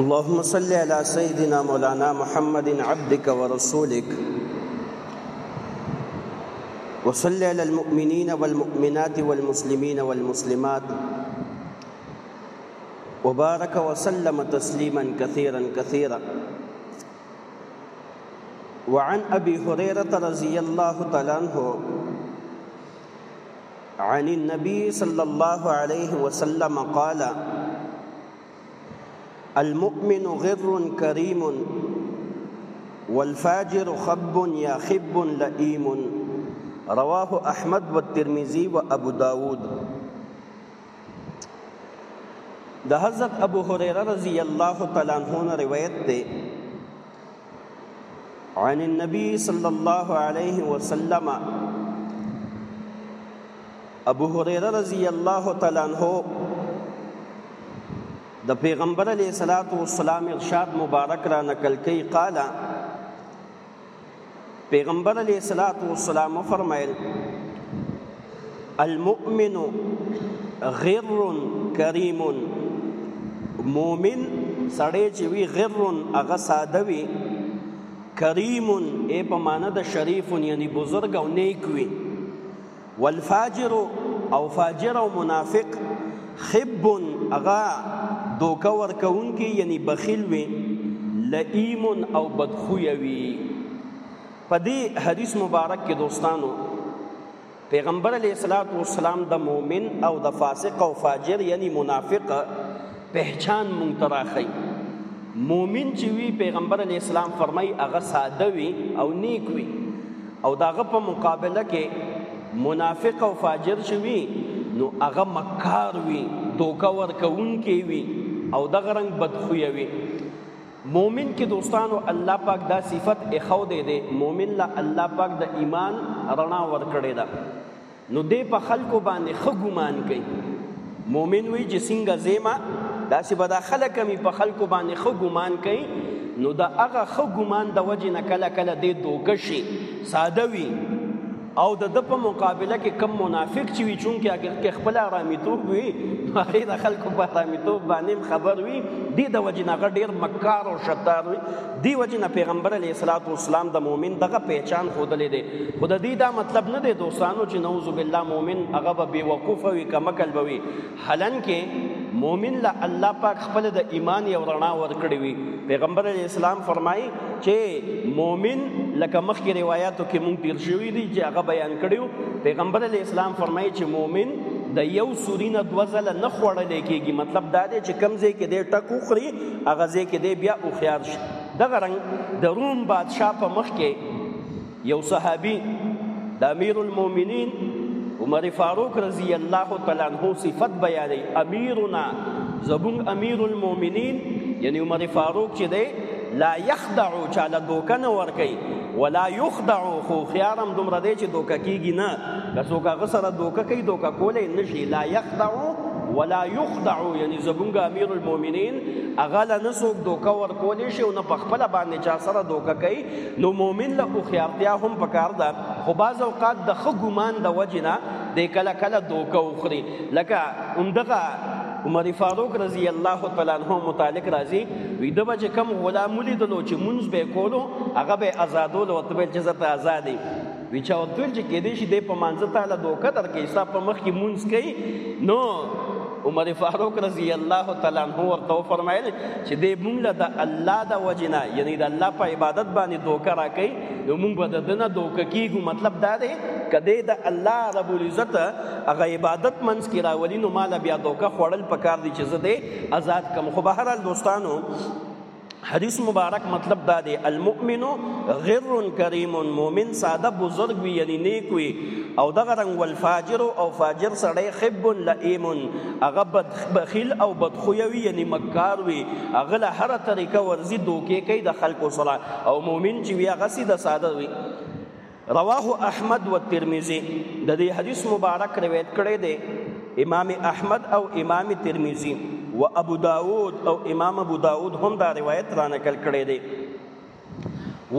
اللهم صل على سيدنا مولانا محمد عبدك ورسولك وصل على المؤمنين والمؤمنات والمسلمين والمسلمات وبارك وسلم تسليما كثيرا كثيرا وعن أبي هريرة رضي الله تعالى عنه عن النبي صلى الله عليه وسلم قال المؤمن غر كريم والفاجر خب يا خب لئيم رواه أحمد والترمذي وأبو داود ده حضرت ابو هريره رضي الله تعالى عنه نے روایت دے عن النبي صلى الله عليه وسلم ابو هريره رضی الله تعالی عنہ د پیغمبر علی صلوات و سلام ارشاد مبارک را نقل کوي قال پیغمبر علیه الصلاۃ والسلام فرمایل المؤمن غر کریم مؤمن سړی چې وی غر هغه ساده وي کریم ای په معنی د شریف یعنی بزرګ او نیک وي والفاجر او فاجر او منافق خب اغا دوکه ورکونکي یعنی بخیل وي لئیم او بدخوی وي په دې حدیث مبارک کې دوستانو پیغمبر علیه الصلاۃ والسلام د مؤمن او د فاسق او فاجر یعنی منافق پهچان مونږ ته راخی مؤمن چې وی پیغمبر علی اسلام فرمای هغه ساده وی او نیک وی او داغه په مقابله کې منافق او فاجر شوی نو هغه مکار وی دوکا ورکون کې وی او دغه رنگ بدخوی وی مومن کې دوستانو الله پاک دا صفت اخو دې دې مومن لا الله پاک د ایمان رڼا ورکړې ده نو دې په خلکو باندې خه ګمان کوي مؤمن وی چې څنګه زیما داسې به دا خلک می په خلکو باندې خو ګمان کوي نو دا هغه خو ګمان د وجې نه کله کله دې دوکشي ساده وي او د د په مقابله کې کم منافق چې وي چونکه اگر کې خپل آرامیتوب وي هغه د خلکو په آرامیتوب باندې خبر وي دې د وجې نه ډېر مکار او شتار وي دی وجه نه پیغمبر علیه الصلاۃ والسلام د مؤمن دغه پہچان خودلې دی خو د دې دا مطلب نه دی دوستانو چې نعوذ بالله مؤمن هغه به بیوقوف وي کمکل به وي حالانکه مؤمن له الله پاک خپل د ایمان یو رڼا ورکړي وي پیغمبر علیه السلام فرمایي چې مؤمن لکه مخکې روایتو کې مونږ تیر شوی دی چې هغه بیان کړیو پیغمبر علیه السلام فرمایي چې مؤمن د یو سورینه دوزل نه خوړل کېږي مطلب دا دی چې کمزې کې د ټکو خري هغه ځای کې دی بیا هوښیار شي دغه رنګ د روم بادشاه په مخ کې یو صحابي د امیر المؤمنین عمر فاروق رضی الله تعالی عنہ صفت بیانې امیرنا زبون امیر المؤمنین یعنی عمر فاروق چې دی لا یخدع چاله دوکه نه ورکي ولا یخدع خو خیارم دومره دی چې دوکه کیږي نه که څوک هغه سره دوکه کوي دوکه کولی نشي لا یخدعو ولا یخدعو یعنی زمونږ امیر المؤمنین هغه له نه څوک دوکه ورکولی شي او نه په خپله باندې چا سره دوکه کوي نو مؤمن له هوښیارتیا هم پکار ده خو بعض اوقات د ښه ګمان د وجې نه دی کله کله دوکه وخوري لکه همدغه عمر فاروق رضی الله تعالی عنہ متعلق راځي وی د بچ کم غلام ولیدلو چې مونږ به کولو هغه به آزادولو او تبه چې زته آزادې وی چا وتویل چې کې دې شي دې په مانځه تعالی دوکه درکې ستا په مخ کې مونږ کوي نو عمر فاروق رضی الله تعالی عنہ ورته فرمایل چې دې مونږ له د الله د وجنه یعنی د الله په عبادت باندې دوکه راکې نو مونږ به د دنه دوکه کیږو مطلب دا دی کدی د الله رب العزت هغه عبادت منس کې راولینو مال بیا دوکه خوړل پکار دي چې زه دې آزاد کم خو به هر حال دوستانو حدیث مبارک مطلب دا دی المؤمن غر کریم مؤمن ساده بزرگ وی یعنی نیک وی او دغه رنگ والفاجر او فاجر سړی خب لئیم هغه بخیل او بدخوی وی یعنی مکار وی هغه له هر طریقه ورزی دوکې کوي د خلکو سره او مؤمن چې وی هغه سیده ساده وی رواه احمد و ترمذی د دې حدیث مبارک روایت کړی دی امام احمد او امام ترمذی و ابو داود او امام ابو داود هم دا روایت را نقل کړی دی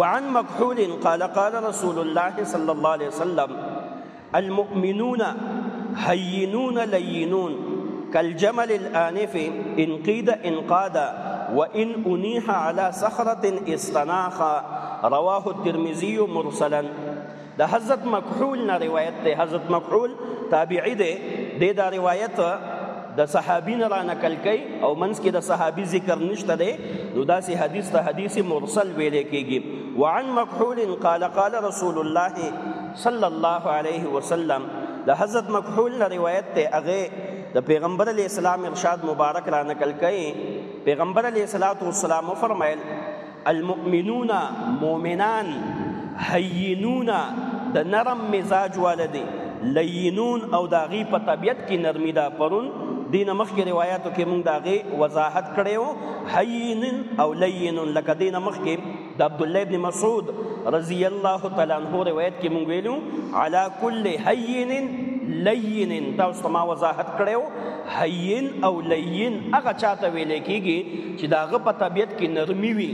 وعن مكحول قال قال رسول الله صلى الله عليه وسلم المؤمنون هينون لينون كالجمل الآنف إن قيد إن قاد وإن أنيح على صخرة استناخ رواه الترمذي مرسلا د حضرت مکحول نه روایت ده حضرت مکحول تابعی ده د دا روایت د صحابین را نقل کړي او منس کې د صحابي ذکر نشته ده نو دا سي حدیث ته حدیث مرسل ویل کېږي وعن مکحول قال قال رسول الله صلی الله علیه وسلم د حضرت مکحول نه روایت ده هغه د پیغمبر علی اسلام ارشاد مبارک را نقل کړي پیغمبر علی الصلاه والسلام فرمایل المؤمنون مؤمنان هینون د نرم مزاج والدي لینون او داغي په طبیعت کې نرمي دا پرون دینه مخکې روایتو کې موږ داغي وضاحت کړو هین او لین لکه دینه مخکې د عبد الله ابن مسعود رضی الله تعالی عنہ روایت کې موږ ویلو علی کل هین لین تاسو ما وضاحت کړو هین او لین هغه چاته ویل کېږي چې د هغه په طبیعت کې نرمي وي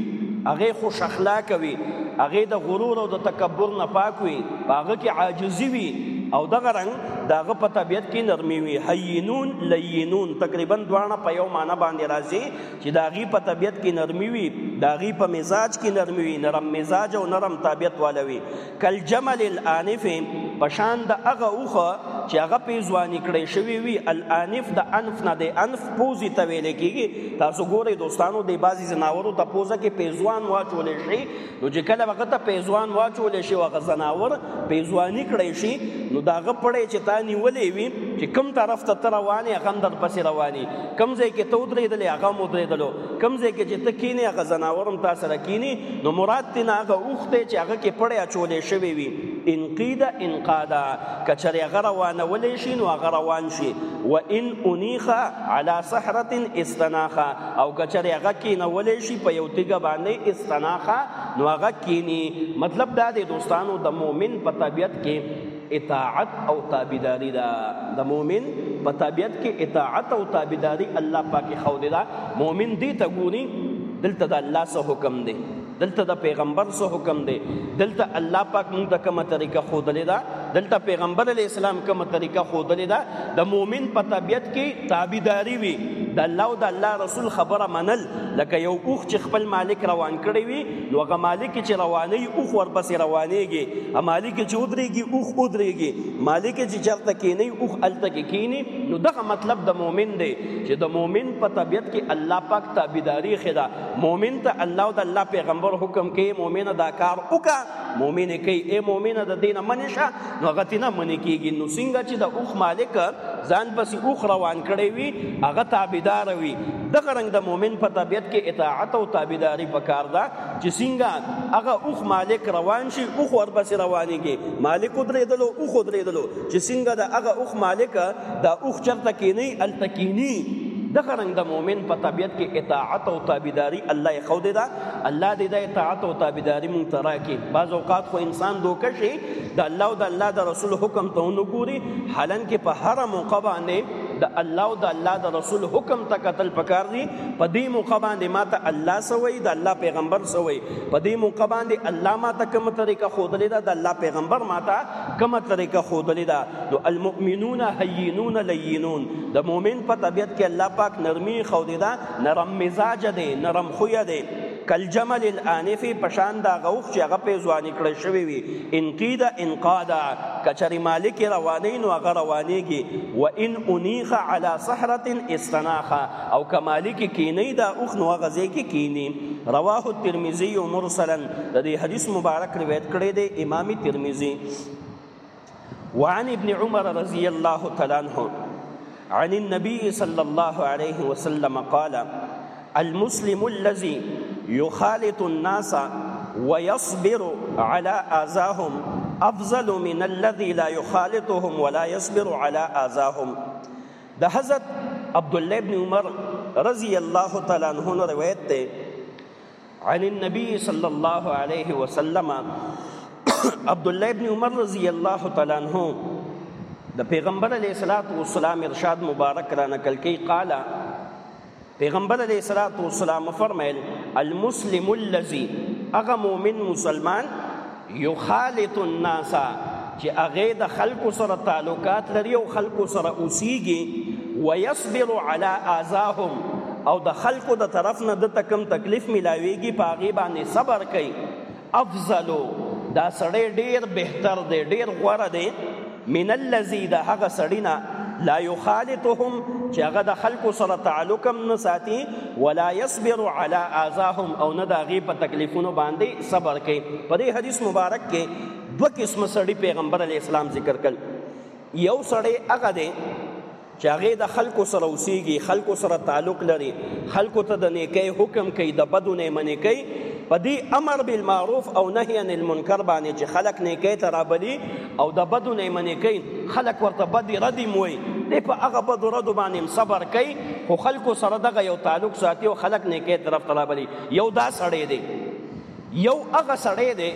هغه خوش اخلاق وي هغه د غرور او د تکبر نه پاک وي هغه کې عاجزي وي او دغه رنګ داغه په طبیعت کې نرمي وي حینون لینون تقریبا دواړه په یو معنی باندې راځي چې داغي په طبیعت کې نرمي وي داغي په مزاج کې نرمي وي نرم مزاج او نرم طبیعت والوي کل جمل الانف په شان د هغه اوخه چې هغه په ځواني کړې شوی وي الانف د انف نه د انف پوزي ته ویل کیږي تاسو ګورئ دوستانو د بازي زناورو ته پوزه کې په ځوان واچول شي نو چې کله هغه ته په ځوان واچول شي هغه زناور په ځواني کړې شي نو داغه پړې چې تا نیولې وي چې کم طرف ته رواني هغه در پسې رواني کم ځای کې تو درې دلې هغه مو درې دلو کم ځای کې چې ته کینې هغه ځناور هم تا سره کینې نو مراد ترې نه هغه اوښ دی چې هغه کې پړی اچولی شوی وي انقیده انقاده که چېرې هغه روانولی شي نو هغه روان شي و ان انیخه علی صحرة استناخه او که چېرې هغه کینولی شي په یو تیږه باندې استناخه نو هغه کینی مطلب دا دی دوستانو د مؤمن په طبیعت کې اطاعت او تابعداري دا د مؤمن په طبيعت کې اطاعت او تابعداري الله پاک خو دې دا مؤمن دې ته ګوري دلته د الله سره حکم دی دلته د پیغمبر سره حکم دی دلته الله پاک موږ د کومه طریقه خو دلې دا دلته پیغمبر علی اسلام کومه طریقه خو دلې دا د مؤمن په طبيعت کې تابعداري وي د الله او د الله رسول خبره منل لکه یو اوخ چې خپل مالک روان کړی وي نو هغه مالک چې رواني اوخ ورپسې روانيږي مالک چې ودرېږي اوخ ودرېږي مالک چې چرته کینی اوخ الته کې کینی نو دغه مطلب د مؤمن دی چې د مؤمن په طبيعت کې الله پاک تابعداري خدا مؤمن ته الله او د الله پیغمبر حکم کوي مؤمن دا کار وکا مؤمن کوي اے مؤمن د دین منشه نو هغه تینا منې کیږي نو څنګه چې د اوخ مالک ځان پسې اوخ روان کړي وي هغه تابعدار وي د غرنګ د مؤمن په طبیعت کې اطاعت او تابعداري پکار ده چې څنګه هغه اوخ مالک روان شي اوخ ور پسې روانيږي مالک درېدلو اوخ درېدلو چې څنګه د هغه اوخ مالک د اوخ چرته کې نه التکینی د غرنګ د مؤمن په طبیعت کې اطاعت او تابعداري الله یې خو دې ده الله دې د اطاعت او تابعداري مونږ ته راکړي بعض اوقات خو انسان دوکه شي د الله او د الله د رسول حکم ته ونه ګوري حالانکه په هر موقع باندې د الله او د الله د رسول حکم ته قتل پکار دي په دې موقع باندې ماته الله سوي د الله پیغمبر سوي په دې موقع باندې الله ماته کوم طریقه خودلې ده د الله پیغمبر ماته کوم طریقه خودلې ده نو المؤمنون هينون لينون د مؤمن په طبيعت کې الله پاک نرمي خودې ده نرم مزاج دی نرم خویا دی کل جمل الانف پشان دا غوخ چې هغه په ځواني کړی شوی وي ان قید ان قادا کچری مالک رواني نو هغه روانيږي و ان انیخ علی صحره استناخه او کمالک کینی دا اوخ نو هغه ځای کې کینی رواه الترمذی مرسلا د دې حدیث مبارک روایت کړی دی امام ترمذی وعن ابن عمر رضی الله تعالی عنہ عن النبي صلى الله عليه وسلم قال المسلم الذي يخالط الناس ويصبر على آذاهم أفضل من الذي لا يخالطهم ولا يصبر على آذاهم د حضرت عبد الله بن عمر رضی اللہ تعالی عنہ روایت تے عن النبي صلى الله عليه وسلم عبد الله ابن عمر رضی الله تعالی عنہ د پیغمبر علیه الصلاۃ والسلام ارشاد مبارک را نقل کی قال پیغمبر علیه الصلاۃ والسلام فرمایل المسلم الذي اغه مؤمن مسلمان یخالط الناس چې هغه د خلکو سره تعلقات لري او خلکو سره اوسيږي ويصبر على اذاهم او د خلکو د طرف نه د تکم تکلیف ملاويږي پاغي باندې صبر کوي افضلو دا سړی ډیر بهتر دی ډیر غوره دی من الذي د هغه سړی نه لا يخالطهم چې هغه د خلکو سره تعلق هم نه ساتي ولا يصبر على اذاهم او نه د هغې په تکلیفونو باندې صبر کوي په دې حدیث مبارک کې دوه قسمه سړي پیغمبر علی اسلام ذکر کړل یو سړی هغه دی چې هغه د خلکو سره اوسېږي خلکو سره تعلق لري خلکو ته د نیکۍ حکم کوي د بدو نه منې کوي په دې امر بالمعروف او نهي عن المنکر باندې چې خلک نیکۍ ته رابلي او د بدو نه منې کوي خلک ورته بدې ردي موي دی په هغه بدو ردو باندې صبر کوي خو خلکو سره دغه یو تعلق ساتي او خلک نیکۍ طرف ته رابلي یو دا سړی دی یو هغه سړی دی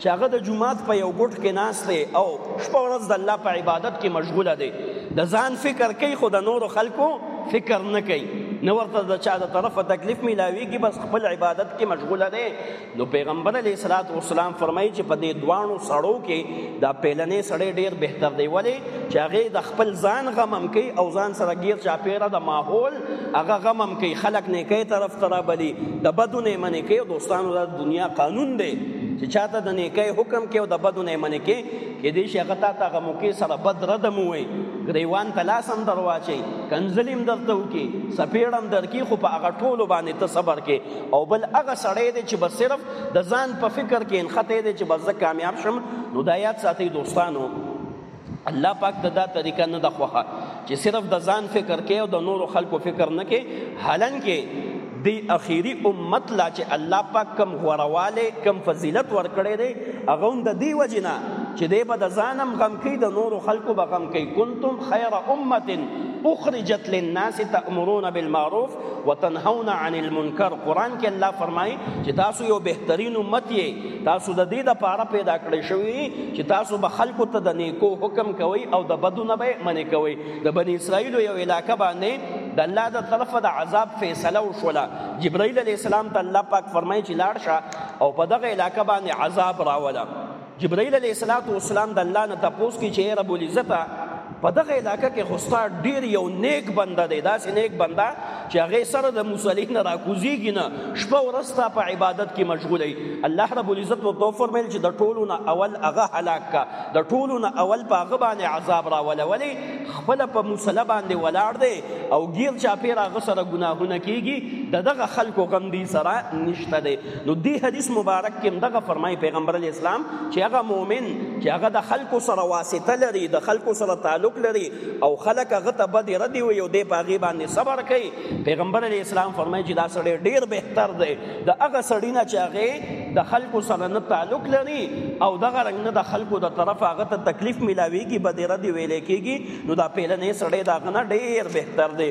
چې هغه د جمعات په یو ګټ کې ناست دی او شپه ورځ د الله په عبادت کې مشغوله دی د ځان فکر کوي خو د نورو خلکو فکر نه کوي نو ورته د چا د طرفه تکلیف ملاويږي بس خپل عبادت کې مشغوله دی نو پیغمبر علی صلوات و سلام فرمایي چې په دې دوانو سړو کې دا پیلنې سړې ډیر بهتر دی ولی چې هغه د خپل ځان غمم کوي او ځان سره غیر چاپیره د ماحول هغه غم هم کوي خلک نیکۍ طرف ته رابلي د بدو نه منې کوي دوستانو دا دنیا قانون دی چې چاته د نیکۍ حکم کوي او د بدو نه منې کوي کېدای شي هغه تا ته هغه موقع سره بد رد هم ووایي ګریوان ته لاس هم در واچوي کنځلې هم درته وکړي څپېړه هم درکړي خو په هغه ټولو باندې ته صبر کې او بل هغه سړی دی چې بس صرف د ځان په فکر کې نښتی دی چې بس زه کامیاب شم نو دا یاد ساتئ دوستانو الله پاک ته دا طریقه نه د خوخه چې صرف د ځان فکر کې او د نورو خلکو فکر نه کې حالانکه دی اخیری امت لا چې الله پاک کم غورواله کم فضیلت ورکړي دی هغه د دی وجنا چې دی به د ځانم غم کوي د نورو خلکو به غم کوي کنتم خیر امه اخرجت للناس تأمرون بالمعروف وتنهون عن المنکر قران کې الله فرمایي چې تاسو یو بهترین امت یې تاسو د دې د پاره پیدا کړی شوی چې تاسو به خلکو ته د نیکو حکم کوي او د بدو نه به منې کوي د بنی اسرائیل یو علاقه باندې د الله د طرفه د عذاب فیصله وشوله جبرائیل علی السلام ته الله پاک فرمایي چې لاړ شه او په دغه علاقه باندې عذاب راوله جبرائیل علیه السلام د الله نه تپوس کی چې رب العزت په دغه علاقې کې خوستا ډیر یو نیک بنده دی داسې نیک بنده چې هغه سره د مصالح نه راکوزیږي نه شپه ورستا په عبادت کې مشغول دی الله رب العزت وو تو فرمایل چې د ټولو نه اول هغه هلاک کا د ټولو نه اول په هغه باندې عذاب راول ولی خپل په مصالح باندې ولاړ دی او غیر چا پیرا غسر ګناهونه کیږي دغه خلکو غم دی سره نشته دی نو دی حدیث مبارک کې دغه فرمای پیغمبر علی اسلام چې هغه مؤمن چې هغه د خلکو سره واسطه لري د خلکو سره تعلق لري او خلک هغه ته بد ردی وي او دی پاغي باندې صبر کوي پیغمبر علی اسلام فرمای چې دا سړی ډیر بهتر دی د هغه سړی نه چې هغه د خلکو سره نه تعلق لري او دغه رنګ نه د خلکو د طرف هغه ته تکلیف ملاويږي بد ردی ویل کېږي نو دا پیلنې سړی دا غنه ډیر بهتر دی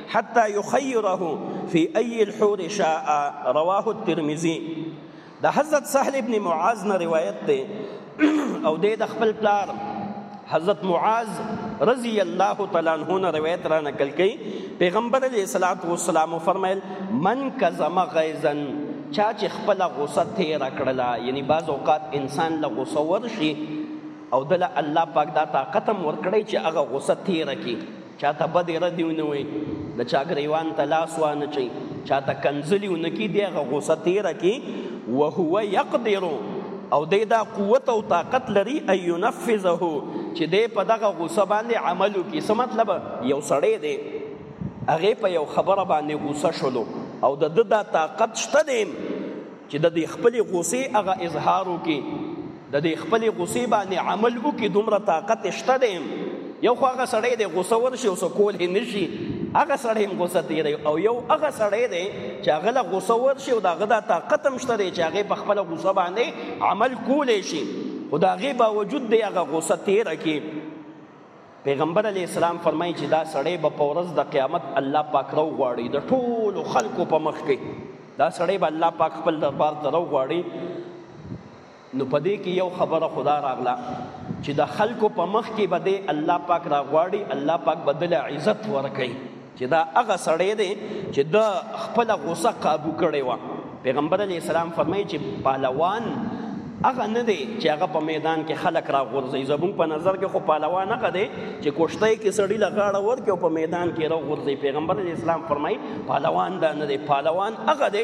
حتى يخيره في اي الحور شاء رواه الترمذي د حضرت سهل ابن معاذ نه روایت ده او د خپل پلار حضرت معاذ رضی الله تعالی عنہ نه روایت را نقل کړي پیغمبر علیه الصلاۃ والسلام فرمایل من کظم غیظا چا چې خپل غوسه تیر کړلا یعنی بعض اوقات انسان له غوسه ورشي او دله الله پاک دا طاقت هم ورکړي چې هغه غوسه تیر کړي چاته بدې ردې ونه وي د چا ګریوان ته لاس وانه چي چاته کنځلې ونه کړي دی هغه غوسه تېره کړي وهو یقدر او دی دا قوت او طاقت لري ان ينفذه چې دی په دغه غوسه باندې عمل وکړي څه مطلب یو سړی دی هغه په یو خبره باندې غوسه شولو او د دا طاقت شته دی چې د خپل غوسې هغه اظهار وکړي د دې خپل غصې باندې عمل وکي دومره طاقت شته دی یو خو هغه سړی دی غصه ورشي او سکول هې نشي هغه سړی هم غصه تیری او یو هغه سړی دی چې هغه له غصه ورشي او دغه د طاقت هم شته دی چې هغه په خپل غصه باندې عمل کولی شي خو د هغې باوجود دی هغه غصه تیره کی پیغمبر علی اسلام فرمایي چې دا سړی به په ورځ د قیامت الله پاک راو غواړي د ټولو خلکو په مخ کې دا سړی به الله پاک خپل دربار ته راو غواړي نو په دې کې یو خبره خدا راغله چې د خلکو په مخ کې به دی الله پاک راغواړي الله پاک بدل عزت ورکړي چې دا هغه سړی دی چې د خپل غوسه قابو کړی و پیغمبر علی السلام فرمایي چې پهلوان هغه نه دی چې هغه په میدان کې خلک را غورځي زمون په نظر کې خو پهلوان هغه دی چې کوشته کې سړی لغاړه ورکه په میدان کې را غورځي پیغمبر اسلام فرمایي پهلوان دا نه دی پهلوان هغه دی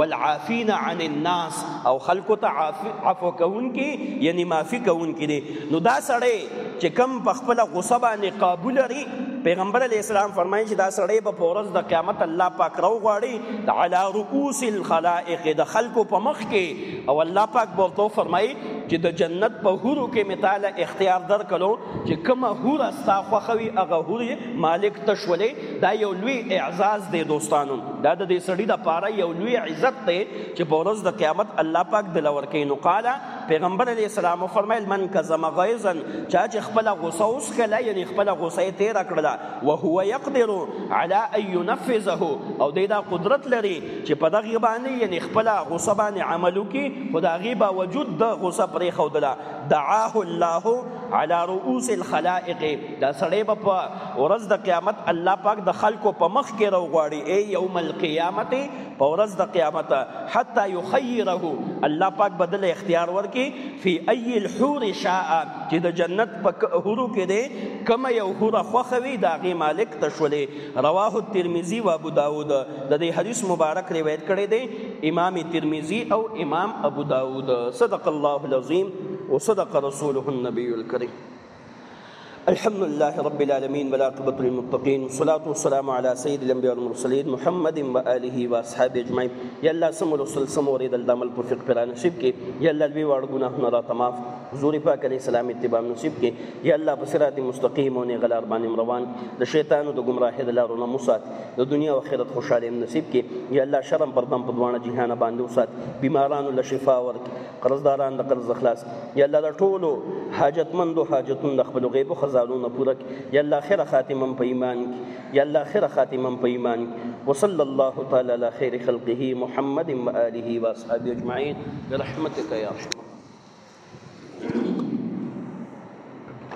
والعافین عن الناس او خلکو ته عفو کوونکي یعنی معافي کوونکي دي نو دا سړی چې کم په خپل غصه باندې قابو لري پیغمبر علی السلام فرمایي چې دا سړی به په ورځ د قیامت الله پاک راو غواړي علی رؤوس الخلائق د خلکو په مخ کې او الله پاک ورته فرمایي چې د جنت په حورو کې متاله اختیار درکلو چې کومه حوره ستا خوښوي هغه حورې مالک تشولې دا یو لوی اعزاز دی دوستانو دا د دې سړی د پاره یو لوی عزت دی چې په ورځ د قیامت الله پاک د لور کې نو قال پیغمبر علی السلام فرمایل من کظم غیظا چا چې خپل غوسه اوس کله یعنی خپل غوسه تیر کړله او هو یقدر علی ان ينفذه او دې دا قدرت لري چې په دغه باندې یعنی خپل غوسه باندې عمل وکي خدای غي باوجود د غوسه پرې خودله دعاه الله علی رؤوس الخلائق دا سړی به په ورځ د قیامت الله پاک د خلکو په مخ کې راوغواړي ای یوم القیامت په ورځ د قیامت حتی یخیره الله پاک بدل اختیار ورکي فی ای الحور شاء چې د جنت په حورو کې دی کما یو حور خوخوي دا غي مالک تشولې رواه الترمذی و ابو داود د دې حدیث مبارک روایت کړی دی امام ترمذی او امام ابو داود صدق الله العظیم وصدق رسوله النبي الكريم الحمد لله رب العالمين والعاقبة للمتقين والصلاة والسلام على سيد الأنبياء والمرسلين محمد وآله وأصحابه أجمعين يا الله سم رسول سم وريد الدم التوفيق پر نصیب کې یا الله دوی واړه ګناهونه را تماف حضور پاک علیه السلام اتباع نصیب کې یا الله په صراط مستقیم او نه غلار باندې روان د شیطان او د گمراهۍ د لارو نه مسات د دنیا او آخرت خوشاله نصیب کې یا الله شرم پر دم په دوانه جهان باندې وسات بیمارانو له شفا ورک قرضداران د قرض خلاص یا الله د ټولو حاجتمندو حاجتون د خپل غیب خزانونو پوره یا الله خیر خاتمه په ایمان یا الله خیر خاتمه په ایمان وصلی الله تعالی علی خیر خلقه محمد و آله و اصحابه اجمعین برحمتک یا ارحم